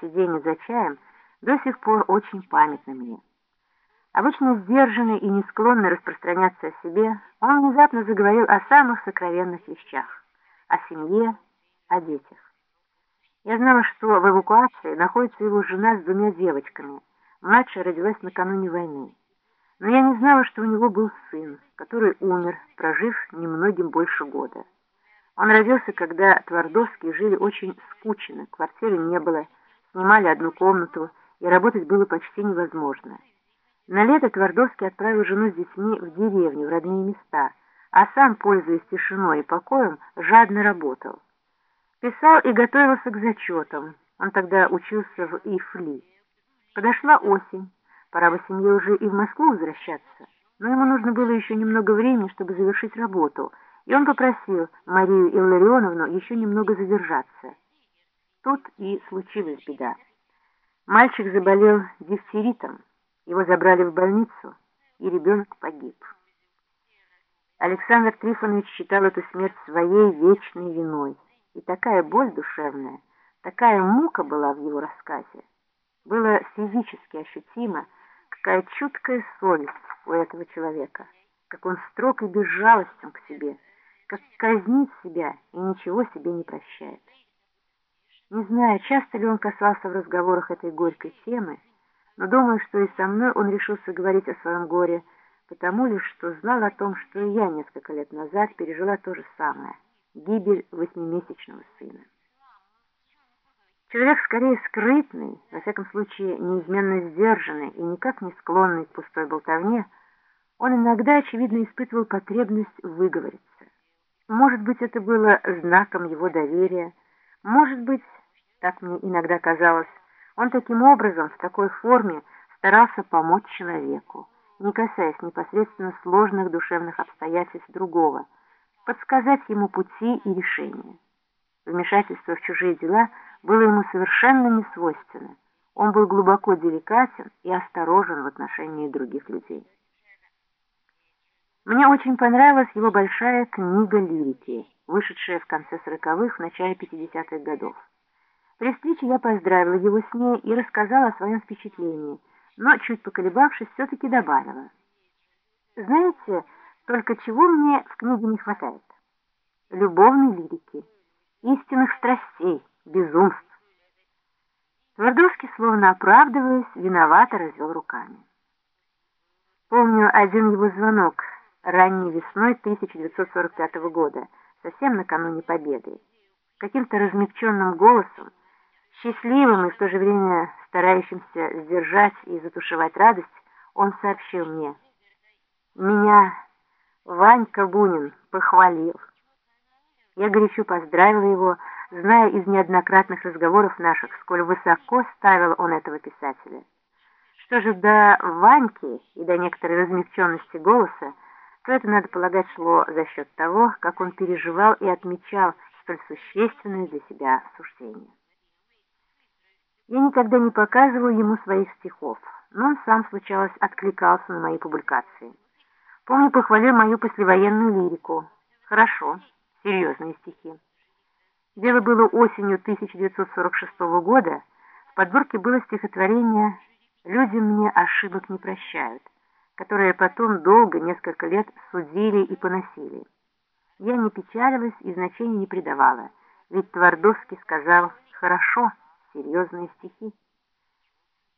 сиденье за чаем до сих пор очень памятны мне. Обычно сдержанный и не склонный распространяться о себе, он внезапно заговорил о самых сокровенных вещах, о семье, о детях. Я знала, что в эвакуации находится его жена с двумя девочками. Младшая родилась накануне войны. Но я не знала, что у него был сын, который умер, прожив немногим больше года. Он родился, когда Твардовские жили очень скучно, квартиры не было, снимали одну комнату, и работать было почти невозможно. На лето Твардовский отправил жену с детьми в деревню, в родные места, а сам, пользуясь тишиной и покоем, жадно работал. Писал и готовился к зачетам. Он тогда учился в ИФЛИ. Подошла осень. Пора бы семье уже и в Москву возвращаться. Но ему нужно было еще немного времени, чтобы завершить работу, и он попросил Марию Илларионовну еще немного задержаться. Тут и случилась беда. Мальчик заболел дифтеритом, его забрали в больницу, и ребенок погиб. Александр Трифонович считал эту смерть своей вечной виной. И такая боль душевная, такая мука была в его рассказе. Было физически ощутимо, какая чуткая совесть у этого человека, как он строг и безжалостен к себе, как казнит себя и ничего себе не прощает. Не знаю, часто ли он касался в разговорах этой горькой темы, но думаю, что и со мной он решился говорить о своем горе, потому лишь, что знал о том, что и я несколько лет назад пережила то же самое — гибель восьмимесячного сына. Человек скорее скрытный, во всяком случае неизменно сдержанный и никак не склонный к пустой болтовне, он иногда, очевидно, испытывал потребность выговориться. Может быть, это было знаком его доверия, может быть, так мне иногда казалось, он таким образом, в такой форме, старался помочь человеку, не касаясь непосредственно сложных душевных обстоятельств другого – подсказать ему пути и решения. Вмешательство в чужие дела было ему совершенно не свойственно. Он был глубоко деликатен и осторожен в отношении других людей. Мне очень понравилась его большая книга лирики, вышедшая в конце сороковых, в начале 50-х годов. При встрече я поздравила его с ней и рассказала о своем впечатлении, но, чуть поколебавшись, все-таки добавила. «Знаете, только чего мне в книге не хватает? Любовной лирики, истинных страстей, безумств. Твардовский, словно оправдываясь, виновато развел руками. Помню один его звонок ранней весной 1945 года, совсем накануне Победы. Каким-то размягченным голосом, счастливым и в то же время старающимся сдержать и затушевать радость, он сообщил мне, «Меня Ванька Бунин похвалил. Я горячо поздравила его, зная из неоднократных разговоров наших, сколь высоко ставил он этого писателя. Что же до Ваньки и до некоторой размягченности голоса, то это, надо полагать, шло за счет того, как он переживал и отмечал столь существенное для себя суждение. Я никогда не показывал ему своих стихов, но он сам, случалось, откликался на мои публикации. Помню, похвалил мою послевоенную лирику. Хорошо, серьезные стихи. Дело было осенью 1946 года. В подборке было стихотворение «Люди мне ошибок не прощают», которое потом долго, несколько лет судили и поносили. Я не печалилась и значения не придавала, ведь Твардовский сказал «хорошо, серьезные стихи».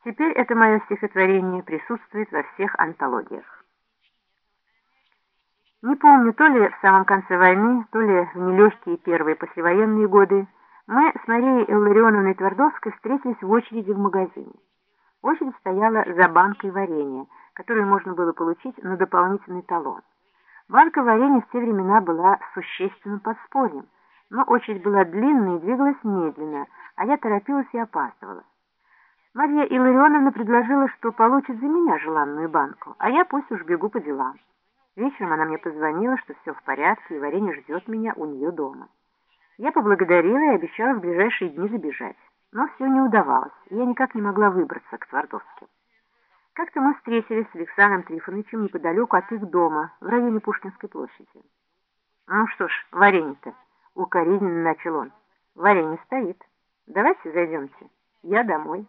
Теперь это мое стихотворение присутствует во всех антологиях. Не помню, то ли в самом конце войны, то ли в нелегкие первые послевоенные годы, мы с Марией Илларионовной Твардовской встретились в очереди в магазине. Очередь стояла за банкой варенья, которую можно было получить на дополнительный талон. Банка варенья в те времена была существенным подспорьем, но очередь была длинной и двигалась медленно, а я торопилась и опаздывала. Марья Илларионовна предложила, что получит за меня желанную банку, а я пусть уж бегу по делам. Вечером она мне позвонила, что все в порядке, и варенье ждет меня у нее дома. Я поблагодарила и обещала в ближайшие дни забежать. Но все не удавалось, и я никак не могла выбраться к Твардовским. Как-то мы встретились с Александром Трифоновичем неподалеку от их дома, в районе Пушкинской площади. «Ну что ж, варенье-то!» — укоризненно начал он. «Варенье стоит. Давайте зайдемте. Я домой.